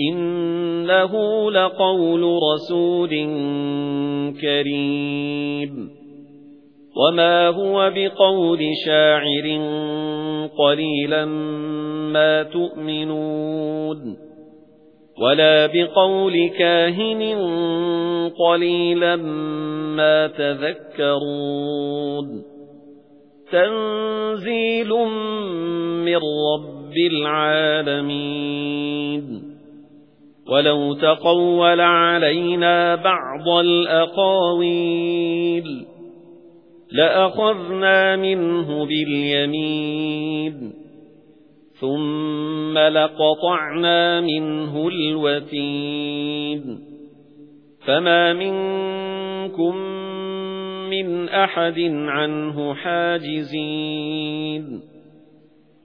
إِنَّهُ لَقَوْلُ رَسُولٍ كَرِيمٍ. وَمَا هُوَ بِقَوْلِ شَاعِرٍ قَلِيلًا مَا تُؤْمِنُونَ. وَلَا بِقَوْلِ كَاهِنٍ قَلِيلًا مَا تَذَكَّرُونَ. تَنزِيلٌ مِّن رَّبِّ الْعَالَمِينَ. وَلَوْ تَقَوَّلَ عَلَيْنَا بَعْضَ الْأَقَاوِيلِ لَأَخَذْنَا مِنْهُ بِالْيَمِينِ ثُمَّ لَقَطَعْنَا مِنْهُ الْوَتِينَ فَمَا مِنكُم مِّنْ أَحَدٍ عَنْهُ حَاجِزِينَ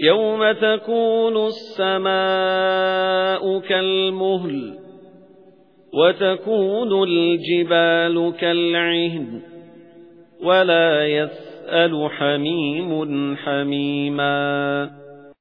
يوم تكون السماء كالمهل وَتَكُونُ الْجِبَالُ كَالْعِهْنِ وَلَا يَسْأَلُ حَمِيمٌ حَمِيمًا